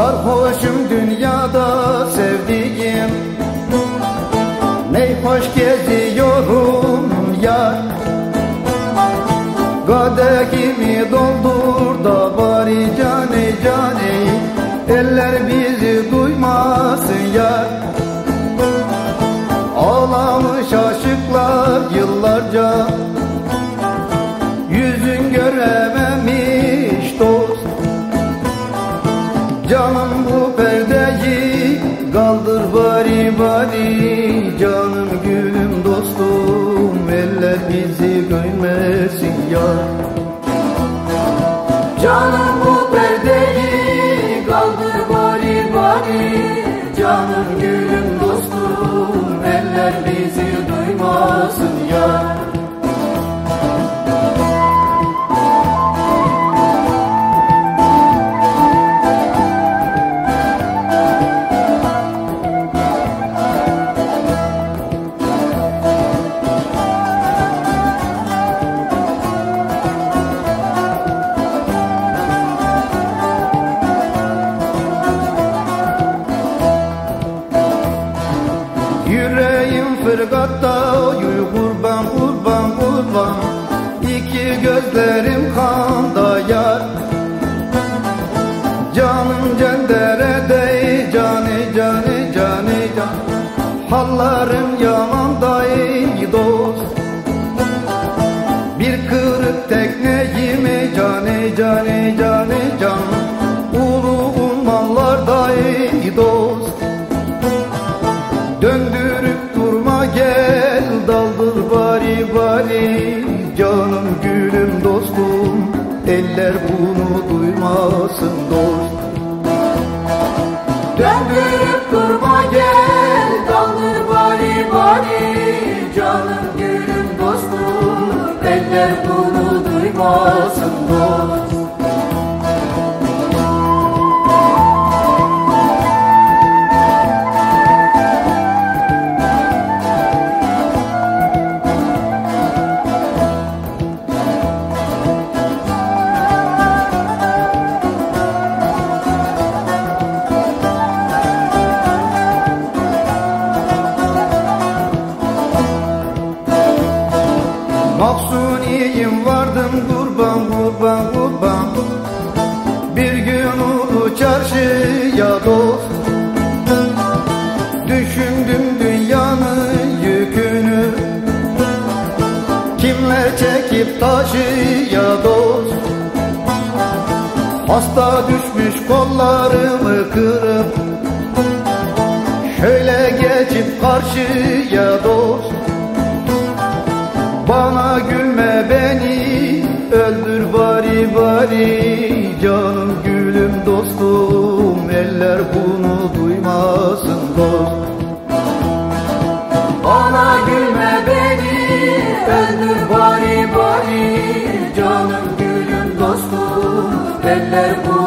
Sarhoşum dünyada sevdiğim. Ney hoş geziyorum yar. Kadehimi doldur Canım bu perdeyi kaldır bari bari. Canım gülüm dostum eller bizi görmesin yar. Canım bu perdeyi kaldır bari bari. Canım gülüm dostum eller bizi duymasın yar gözlerim kanda yar. Canım cenderede cani cani cani can. Hallarım yaman dayı dost. Bir kırık tekneyimi cani cani cani eller bunu duymasın dost. Döndürüp durma gel daldır bari bari. Canım gülüm dostum eller bunu duymasın dost kurban kurban Bir gün ulu çarşıya dost. Düşündüm dünyanın yükünü. Kimler çekip taşıya dost? Hasta düşmüş kollarımı kırıp Şöyle geçip karşıya dost bari Canım gülüm dostum eller bunu duymasın dost. Bana gülme beni öldür bari bari Canım gülüm dostum eller bunu